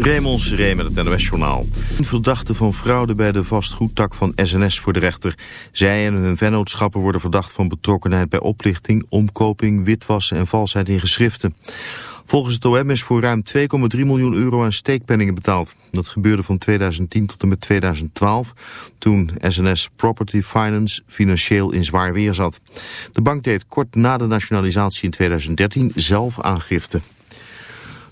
Raymond Seré met het NOS-journaal. Verdachten van fraude bij de vastgoedtak van SNS voor de rechter. Zij en hun vennootschappen worden verdacht van betrokkenheid bij oplichting, omkoping, witwassen en valsheid in geschriften. Volgens het OM is voor ruim 2,3 miljoen euro aan steekpenningen betaald. Dat gebeurde van 2010 tot en met 2012, toen SNS Property Finance financieel in zwaar weer zat. De bank deed kort na de nationalisatie in 2013 zelf aangifte.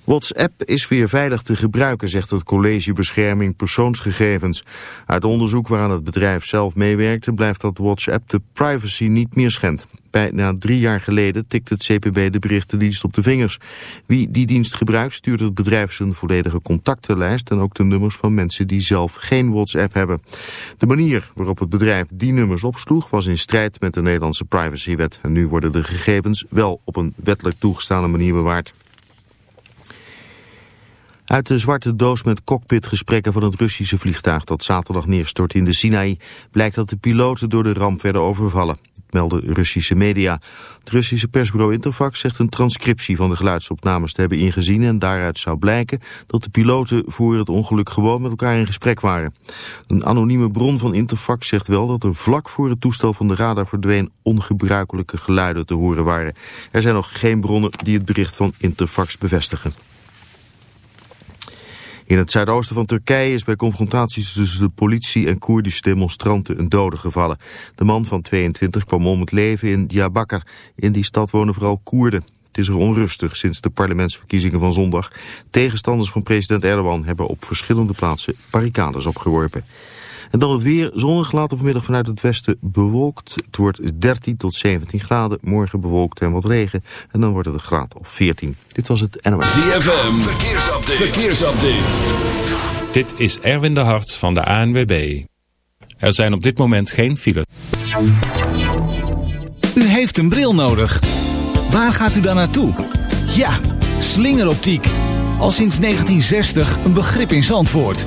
WhatsApp is weer veilig te gebruiken, zegt het College Bescherming Persoonsgegevens. Uit onderzoek waaraan het bedrijf zelf meewerkte blijft dat WhatsApp de privacy niet meer schendt. Bijna drie jaar geleden tikt het CPB de berichtendienst op de vingers. Wie die dienst gebruikt stuurt het bedrijf zijn volledige contactenlijst en ook de nummers van mensen die zelf geen WhatsApp hebben. De manier waarop het bedrijf die nummers opsloeg was in strijd met de Nederlandse privacywet. En nu worden de gegevens wel op een wettelijk toegestane manier bewaard. Uit de zwarte doos met cockpitgesprekken van het Russische vliegtuig dat zaterdag neerstort in de Sinaï blijkt dat de piloten door de ramp werden overvallen. Melden Russische media. Het Russische persbureau Interfax zegt een transcriptie van de geluidsopnames te hebben ingezien en daaruit zou blijken dat de piloten voor het ongeluk gewoon met elkaar in gesprek waren. Een anonieme bron van Interfax zegt wel dat er vlak voor het toestel van de radar verdween ongebruikelijke geluiden te horen waren. Er zijn nog geen bronnen die het bericht van Interfax bevestigen. In het zuidoosten van Turkije is bij confrontaties tussen de politie en Koerdische demonstranten een dode gevallen. De man van 22 kwam om het leven in Diyarbakir. In die stad wonen vooral Koerden. Het is er onrustig sinds de parlementsverkiezingen van zondag. Tegenstanders van president Erdogan hebben op verschillende plaatsen barricades opgeworpen. En dan het weer. Zonnig later vanmiddag vanuit het westen bewolkt. Het wordt 13 tot 17 graden. Morgen bewolkt en wat regen. En dan wordt het een graad of 14. Dit was het NOS. ZFM. Verkeersupdate. Verkeersupdate. Dit is Erwin de Hart van de ANWB. Er zijn op dit moment geen files. U heeft een bril nodig. Waar gaat u dan naartoe? Ja, slingeroptiek. Al sinds 1960 een begrip in Zandvoort.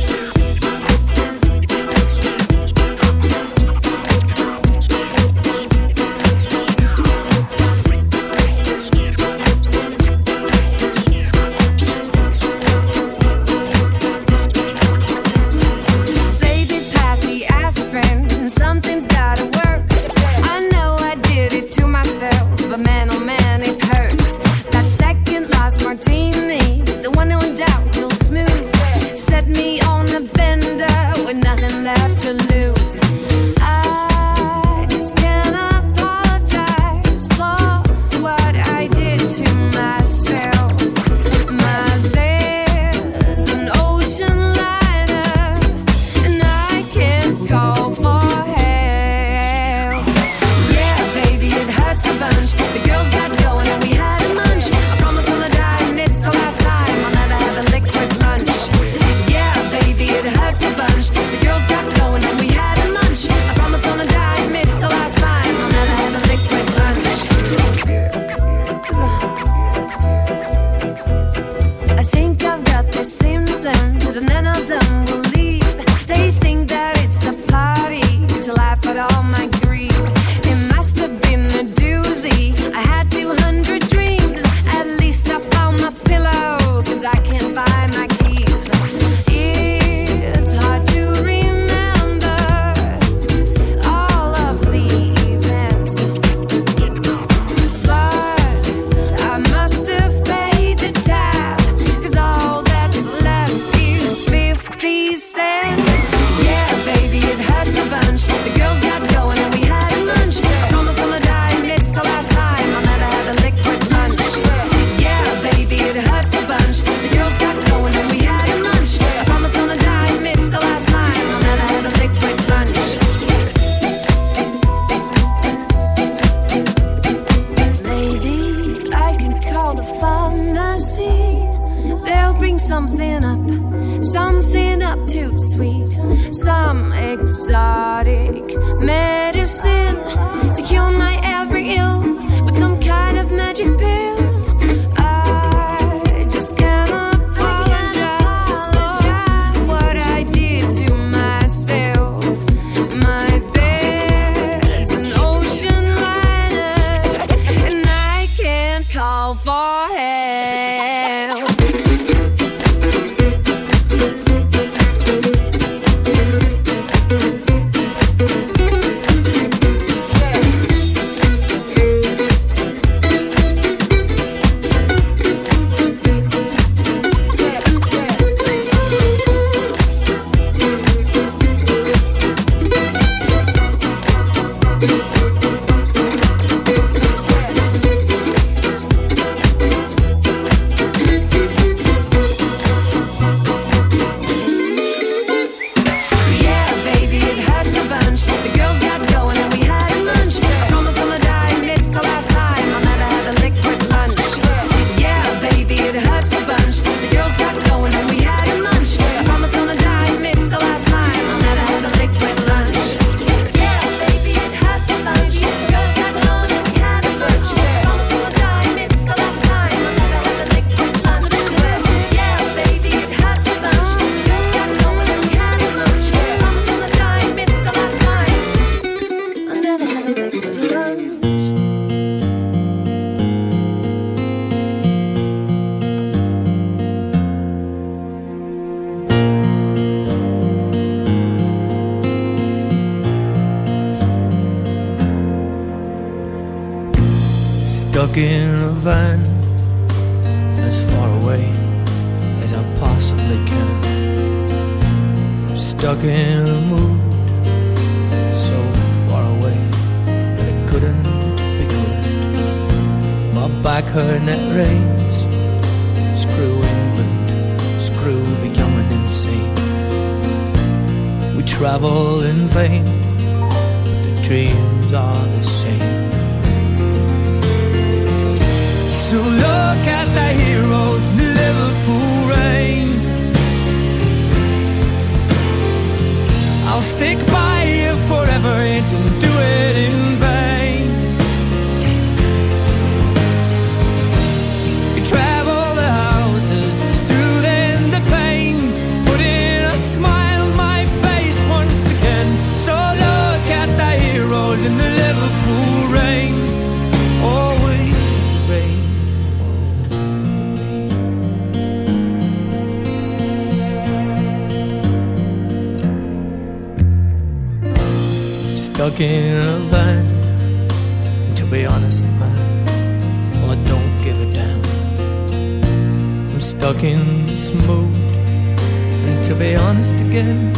be honest again,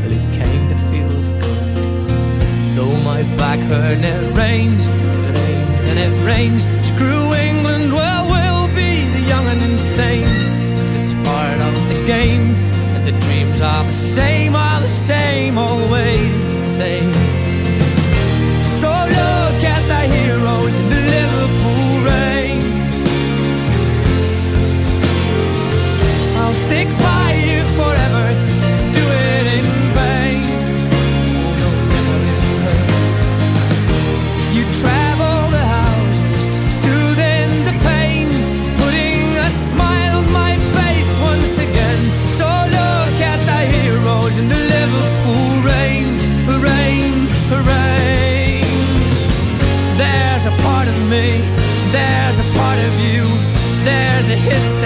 well, it kinda feels good. Though my back hurt and it rains, it rains and it rains. Screw England, well, we'll be the young and insane. Cause it's part of the game, and the dreams are the same, are the same, always the same. So look at the heroes in the Liverpool rain. I'll stick by.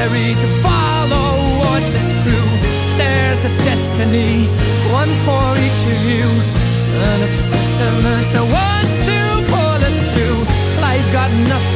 necessary to follow or to screw. There's a destiny, one for each of you. An obsession is the ones to pull us through. Life got nothing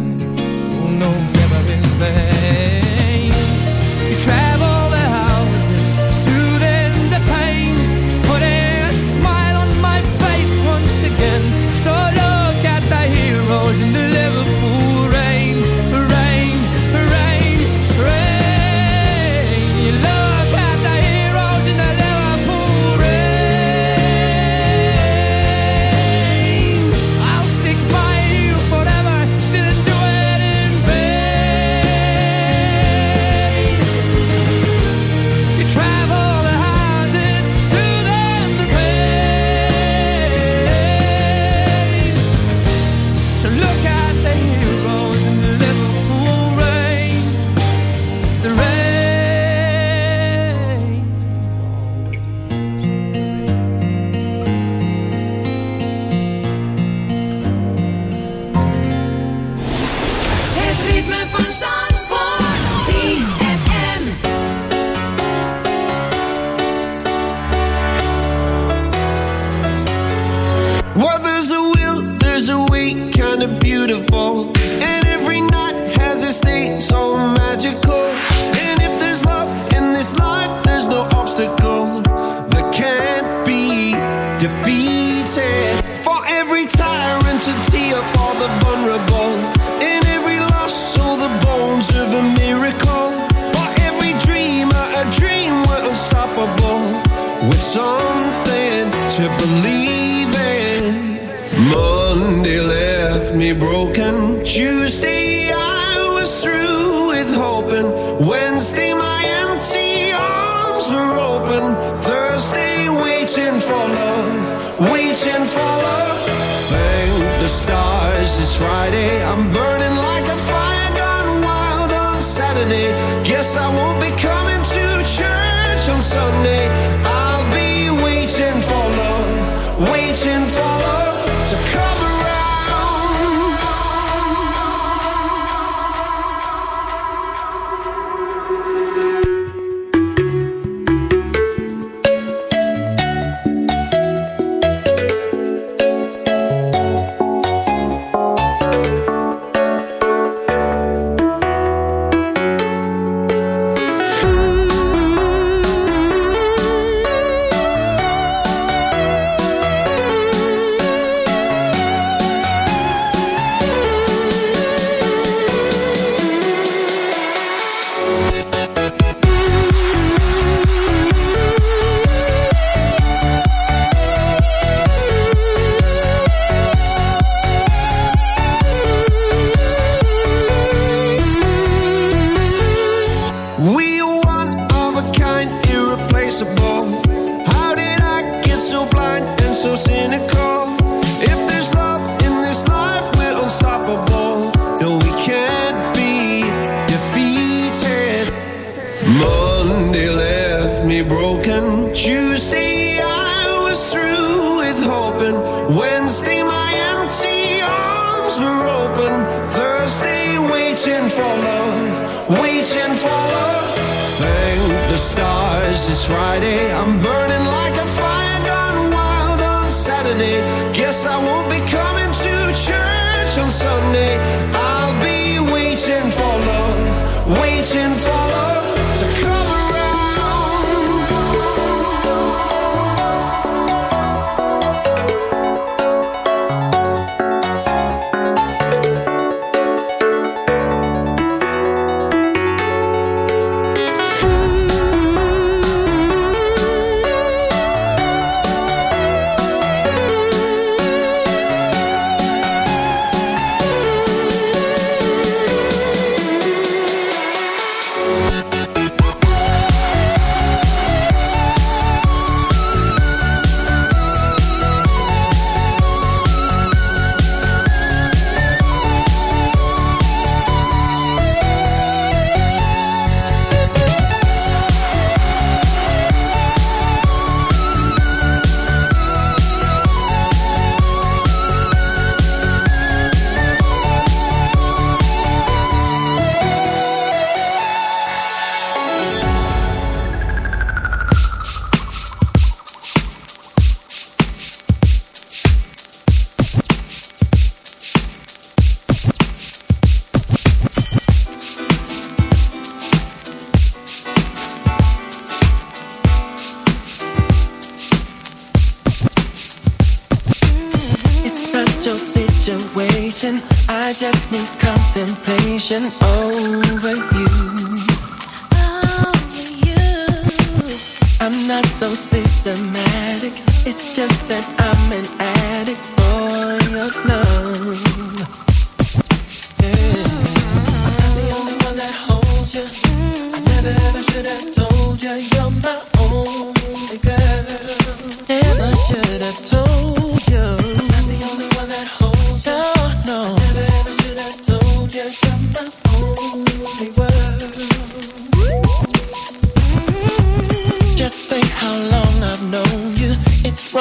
waiting for love to cover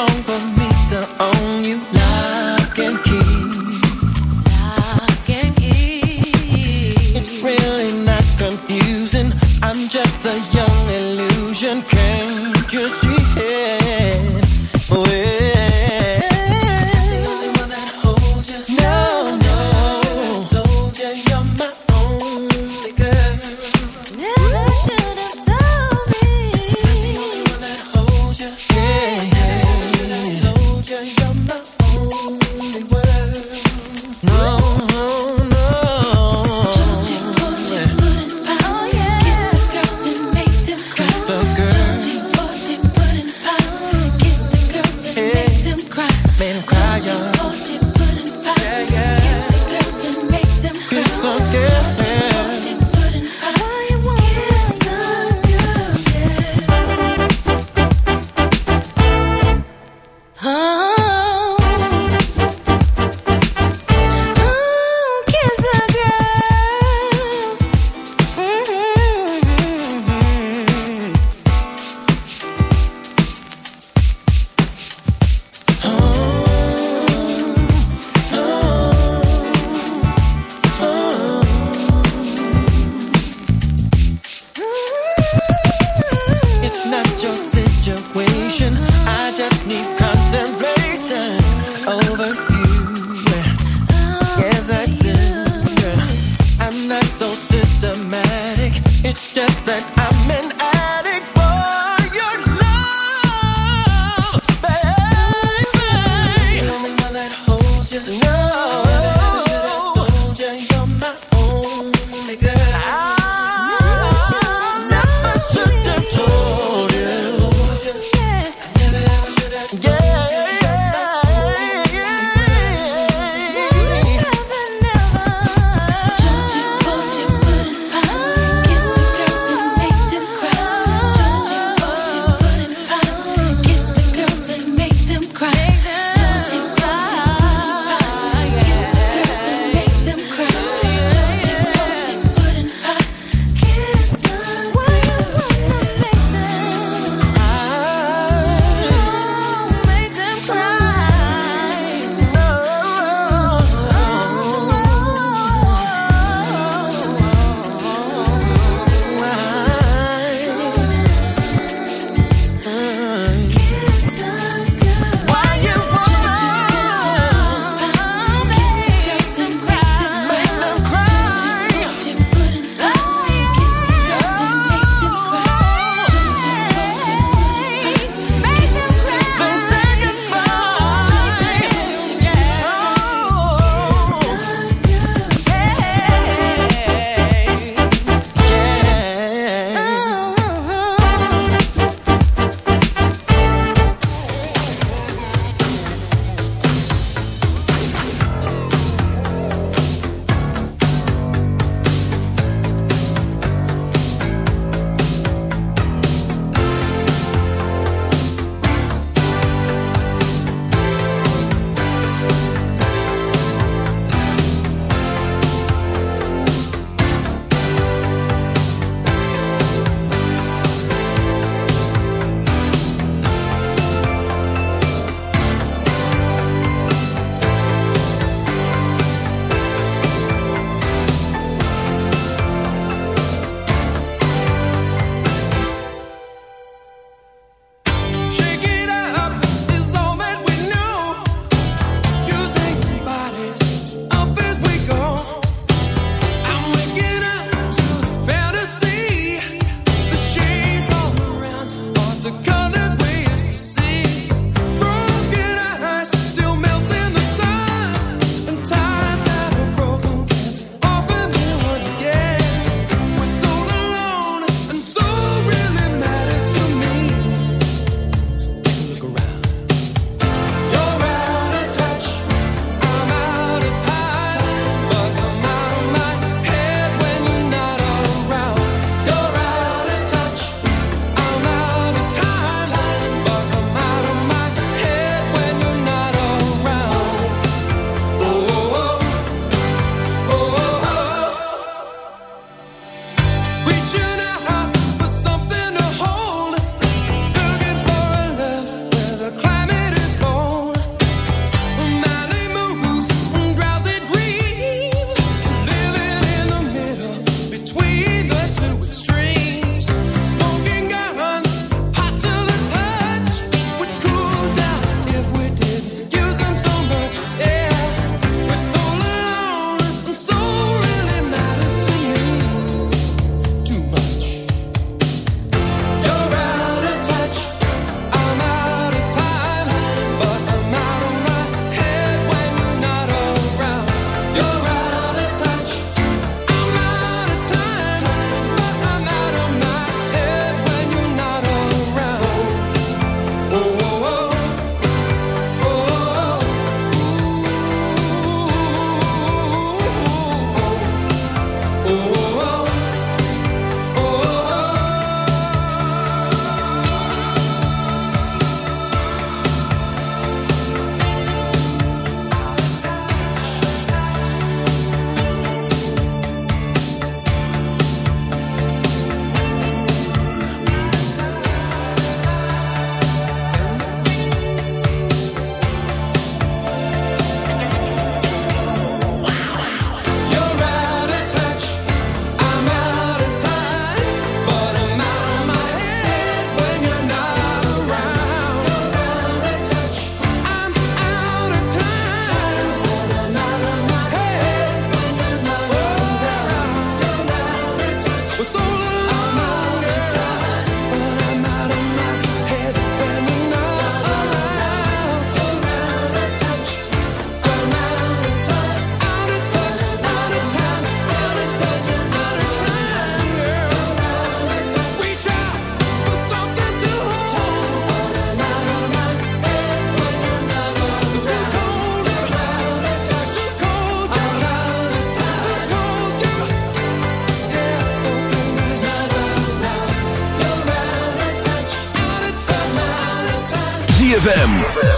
wrong for me to own you. Love can keep.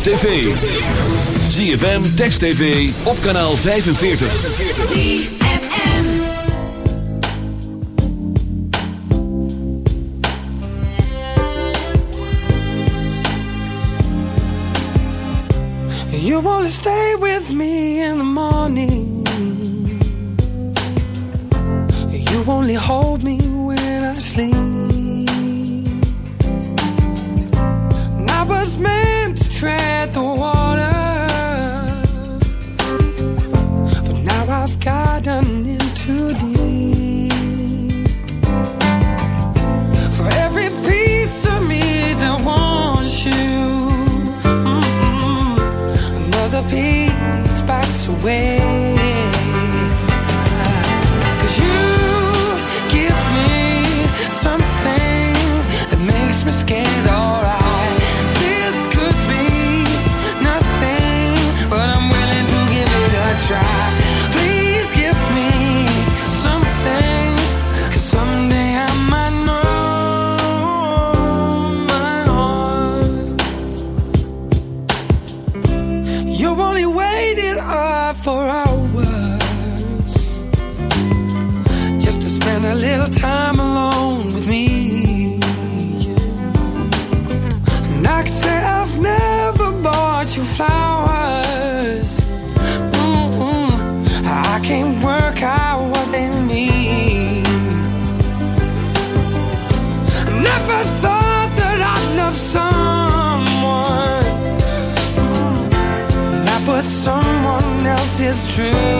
op tv. ZFM, Text TV, op kanaal 45. ZFM You only stay with me in the morning You only hold me when I sleep tread the water true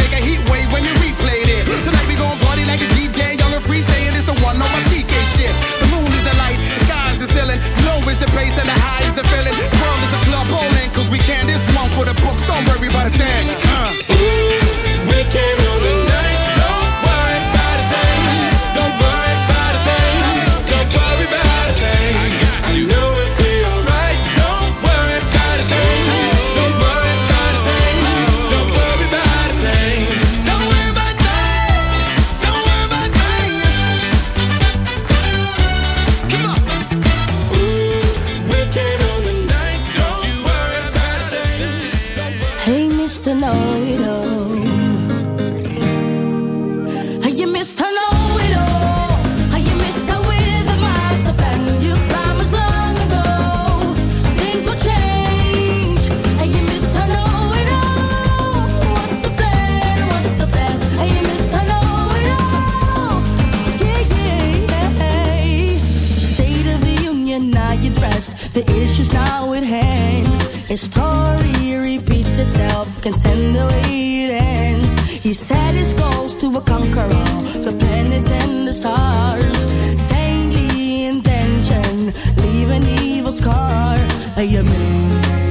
and now you dress. The issue's now at hand. His story repeats itself, can send the way it ends. He set his goals to conquer all the planets and the stars. Saintly intention, leave an evil scar. A man.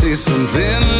say something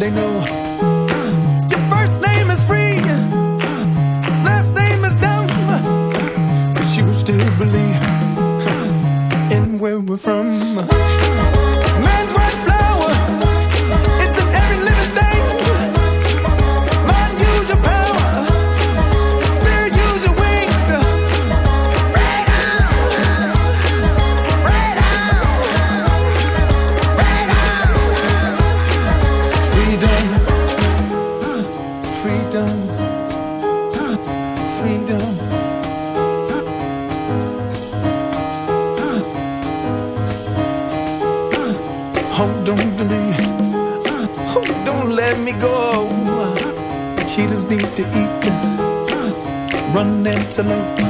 they know. pensamento.